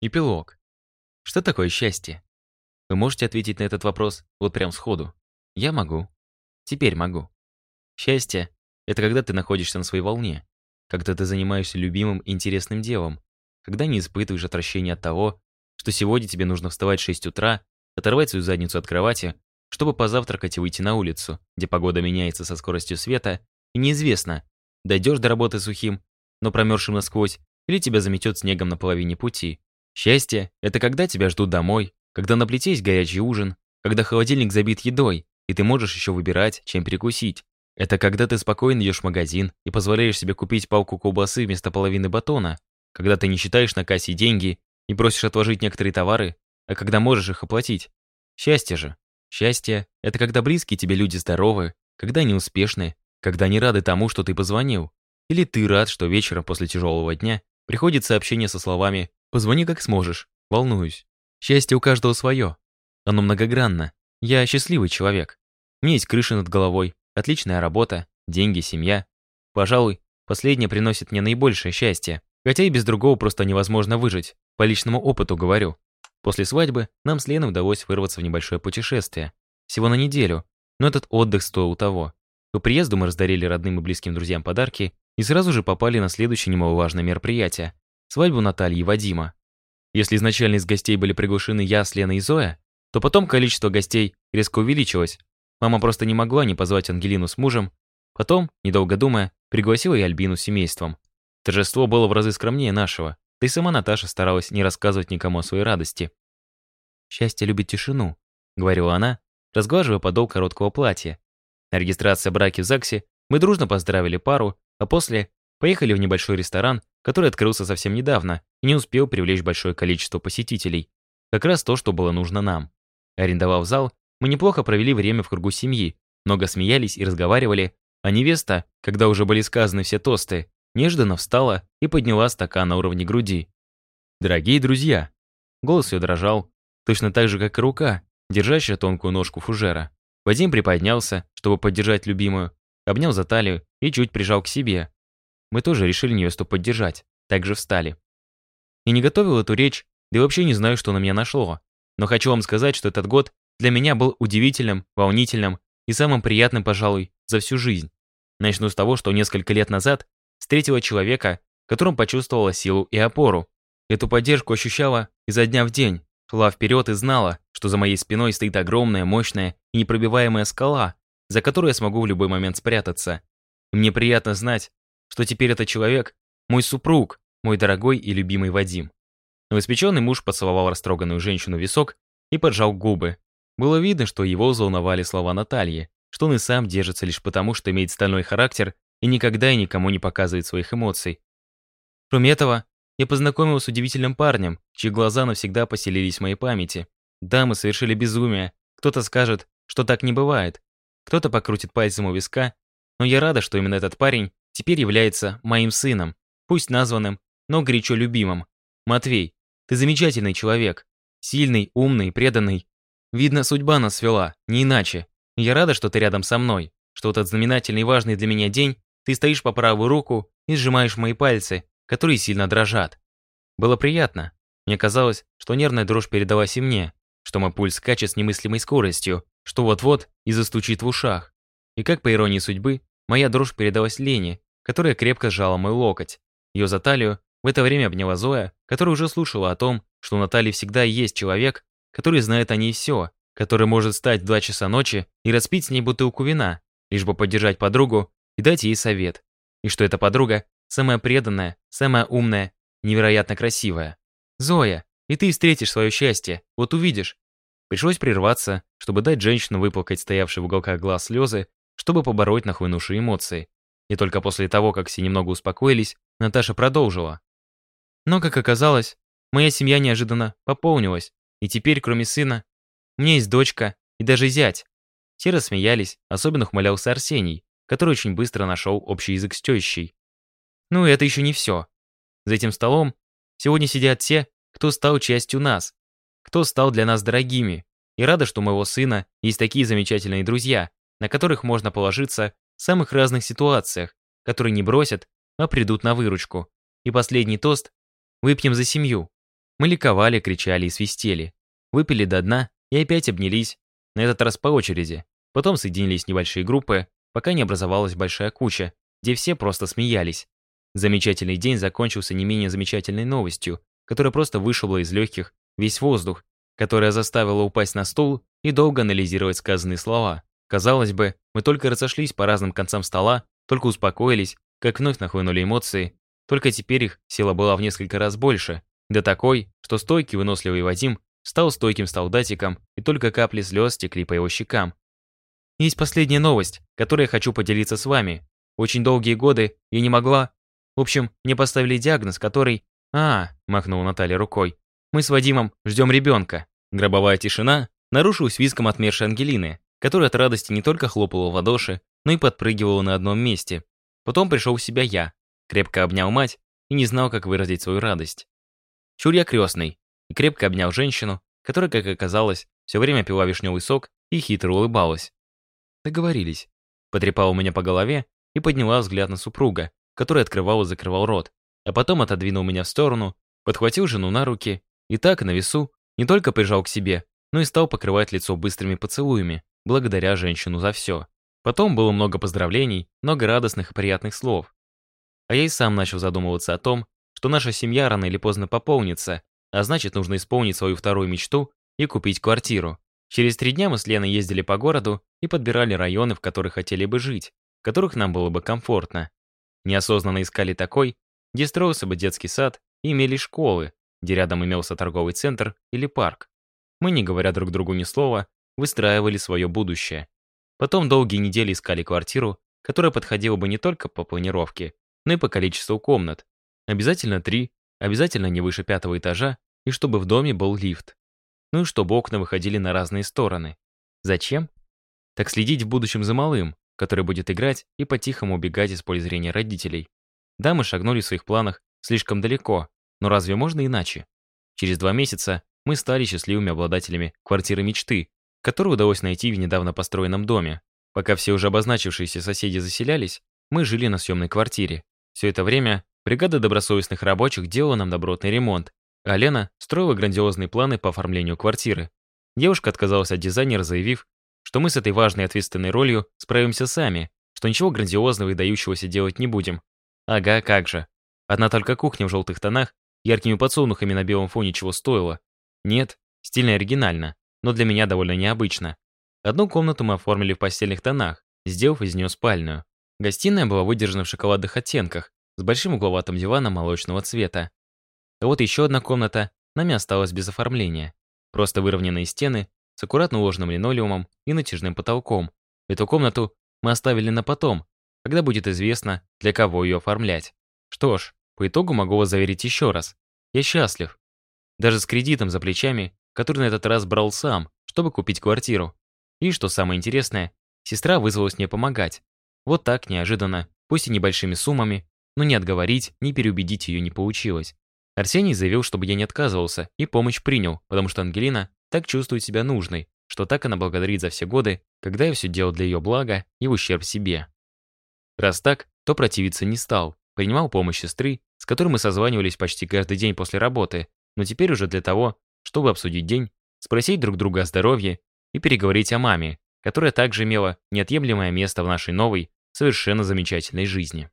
Эпилог. Что такое счастье? Вы можете ответить на этот вопрос вот прям сходу. Я могу. Теперь могу. Счастье — это когда ты находишься на своей волне, когда ты занимаешься любимым и интересным делом, когда не испытываешь отвращения от того, что сегодня тебе нужно вставать в 6 утра, оторвать свою задницу от кровати, чтобы позавтракать и выйти на улицу, где погода меняется со скоростью света, и неизвестно, дойдешь до работы сухим, но промерзшим насквозь, или тебя заметет снегом на половине пути, Счастье — это когда тебя ждут домой, когда на плите есть горячий ужин, когда холодильник забит едой, и ты можешь еще выбирать, чем перекусить. Это когда ты спокойно идешь в магазин и позволяешь себе купить палку колбасы вместо половины батона, когда ты не считаешь на кассе деньги и просишь отложить некоторые товары, а когда можешь их оплатить. Счастье же. Счастье — это когда близкие тебе люди здоровы, когда они успешны, когда они рады тому, что ты позвонил. Или ты рад, что вечером после тяжелого дня приходит сообщение со словами Позвони как сможешь, волнуюсь. Счастье у каждого свое. Оно многогранно. Я счастливый человек. У меня есть крыша над головой, отличная работа, деньги, семья. Пожалуй, последнее приносит мне наибольшее счастье. Хотя и без другого просто невозможно выжить. По личному опыту говорю. После свадьбы нам с Леной удалось вырваться в небольшое путешествие. Всего на неделю. Но этот отдых стоил того. По приезду мы раздарили родным и близким друзьям подарки и сразу же попали на следующее немаловажное мероприятие свадьбу Натальи и Вадима. Если изначально из гостей были приглашены я, с Леной и Зоя, то потом количество гостей резко увеличилось. Мама просто не могла не позвать Ангелину с мужем. Потом, недолго думая, пригласила и Альбину с семейством. Торжество было в разы скромнее нашего, да и сама Наташа старалась не рассказывать никому о своей радости. «Счастье любит тишину», — говорила она, разглаживая подол короткого платья. На регистрации браки в ЗАГСе мы дружно поздравили пару, а после поехали в небольшой ресторан, который открылся совсем недавно и не успел привлечь большое количество посетителей. Как раз то, что было нужно нам. Арендовав зал, мы неплохо провели время в кругу семьи, много смеялись и разговаривали, а невеста, когда уже были сказаны все тосты, нежданно встала и подняла стакан на уровне груди. «Дорогие друзья!» Голос ее дрожал, точно так же, как и рука, держащая тонкую ножку фужера. Вадим приподнялся, чтобы поддержать любимую, обнял за талию и чуть прижал к себе, мы тоже решили невесту поддержать, также встали. И не готовил эту речь, да и вообще не знаю, что на меня нашло. Но хочу вам сказать, что этот год для меня был удивительным, волнительным и самым приятным, пожалуй, за всю жизнь. Начну с того, что несколько лет назад встретила человека, которым почувствовала силу и опору. Эту поддержку ощущала изо дня в день, шла вперед и знала, что за моей спиной стоит огромная, мощная и непробиваемая скала, за которой я смогу в любой момент спрятаться. И мне приятно знать, что теперь это человек — мой супруг, мой дорогой и любимый Вадим. Новоспеченный муж поцеловал растроганную женщину в висок и поджал губы. Было видно, что его взволновали слова Натальи, что он и сам держится лишь потому, что имеет стальной характер и никогда и никому не показывает своих эмоций. Кроме этого, я познакомился с удивительным парнем, чьи глаза навсегда поселились в моей памяти. Да, мы совершили безумие. Кто-то скажет, что так не бывает. Кто-то покрутит пальцем у виска. Но я рада, что именно этот парень теперь является моим сыном, пусть названным, но горячо любимым. Матвей, ты замечательный человек. Сильный, умный, преданный. Видно, судьба нас свела, не иначе. Я рада, что ты рядом со мной, что этот знаменательный и важный для меня день ты стоишь по правую руку и сжимаешь мои пальцы, которые сильно дрожат. Было приятно. Мне казалось, что нервная дрожь передалась и мне, что мой пульс скачет с немыслимой скоростью, что вот-вот и застучит в ушах. И как по иронии судьбы, моя дрожь передалась Лене, которая крепко сжала мой локоть. Ее за талию в это время обняла Зоя, которая уже слушала о том, что у Натальи всегда есть человек, который знает о ней все, который может встать в 2 часа ночи и распить с ней бутылку вина, лишь бы поддержать подругу и дать ей совет. И что эта подруга самая преданная, самая умная, невероятно красивая. «Зоя, и ты встретишь свое счастье, вот увидишь». Пришлось прерваться, чтобы дать женщину выплакать стоявшие в уголках глаз слезы, чтобы побороть нахлынувшие эмоции. И только после того, как все немного успокоились, Наташа продолжила. Но, как оказалось, моя семья неожиданно пополнилась, и теперь, кроме сына, у меня есть дочка и даже зять. Все рассмеялись, особенно ухмылялся Арсений, который очень быстро нашел общий язык с тещей. Ну и это еще не все. За этим столом сегодня сидят те, кто стал частью нас, кто стал для нас дорогими, и рада, что у моего сына есть такие замечательные друзья, на которых можно положиться в самых разных ситуациях, которые не бросят, а придут на выручку. И последний тост «Выпьем за семью». Мы ликовали, кричали и свистели. Выпили до дна и опять обнялись, на этот раз по очереди. Потом соединились небольшие группы, пока не образовалась большая куча, где все просто смеялись. Замечательный день закончился не менее замечательной новостью, которая просто вышибла из легких весь воздух, которая заставила упасть на стул и долго анализировать сказанные слова. Казалось бы, мы только разошлись по разным концам стола, только успокоились, как вновь нахлынули эмоции, только теперь их сила была в несколько раз больше, да такой, что стойкий выносливый Вадим стал стойким солдатиком, и только капли слез текли по его щекам. Есть последняя новость, которую я хочу поделиться с вами. Очень долгие годы я не могла... В общем, мне поставили диагноз, который... а махнул Наталья рукой. «Мы с Вадимом ждем ребенка». Гробовая тишина нарушилась виском отмершей Ангелины который от радости не только хлопала в ладоши, но и подпрыгивала на одном месте. Потом пришел в себя я, крепко обнял мать и не знал, как выразить свою радость. Чур я крестный и крепко обнял женщину, которая, как оказалось, все время пила вишневый сок и хитро улыбалась. «Договорились», — потрепала меня по голове и подняла взгляд на супруга, который открывал и закрывал рот, а потом отодвинул меня в сторону, подхватил жену на руки и так, на весу, не только прижал к себе, но и стал покрывать лицо быстрыми поцелуями благодаря женщину за все. Потом было много поздравлений, много радостных и приятных слов. А я и сам начал задумываться о том, что наша семья рано или поздно пополнится, а значит, нужно исполнить свою вторую мечту и купить квартиру. Через три дня мы с Леной ездили по городу и подбирали районы, в которых хотели бы жить, в которых нам было бы комфортно. Неосознанно искали такой, где строился бы детский сад и имели школы, где рядом имелся торговый центр или парк. Мы, не говоря друг другу ни слова, выстраивали свое будущее. Потом долгие недели искали квартиру, которая подходила бы не только по планировке, но и по количеству комнат. Обязательно три, обязательно не выше пятого этажа, и чтобы в доме был лифт. Ну и чтобы окна выходили на разные стороны. Зачем? Так следить в будущем за малым, который будет играть и по-тихому убегать из поля зрения родителей. Да, мы шагнули в своих планах слишком далеко, но разве можно иначе? Через два месяца мы стали счастливыми обладателями квартиры мечты, которую удалось найти в недавно построенном доме. Пока все уже обозначившиеся соседи заселялись, мы жили на съемной квартире. Все это время бригада добросовестных рабочих делала нам добротный ремонт, а Лена строила грандиозные планы по оформлению квартиры. Девушка отказалась от дизайнера, заявив, что мы с этой важной ответственной ролью справимся сами, что ничего грандиозного и дающегося делать не будем. Ага, как же. Одна только кухня в желтых тонах, яркими подсолнухами на белом фоне чего стоила. Нет, стильно и оригинально но для меня довольно необычно. Одну комнату мы оформили в постельных тонах, сделав из нее спальню. Гостиная была выдержана в шоколадных оттенках, с большим угловатым диваном молочного цвета. А вот еще одна комната нами осталась без оформления. Просто выровненные стены с аккуратно уложенным линолеумом и натяжным потолком. Эту комнату мы оставили на потом, когда будет известно, для кого ее оформлять. Что ж, по итогу могу вас заверить еще раз. Я счастлив. Даже с кредитом за плечами который на этот раз брал сам, чтобы купить квартиру. И, что самое интересное, сестра вызвалась мне помогать. Вот так, неожиданно, пусть и небольшими суммами, но не отговорить, не переубедить ее не получилось. Арсений заявил, чтобы я не отказывался, и помощь принял, потому что Ангелина так чувствует себя нужной, что так она благодарит за все годы, когда я все делал для ее блага и в ущерб себе. Раз так, то противиться не стал, принимал помощь сестры, с которой мы созванивались почти каждый день после работы, но теперь уже для того, чтобы обсудить день, спросить друг друга о здоровье и переговорить о маме, которая также имела неотъемлемое место в нашей новой, совершенно замечательной жизни.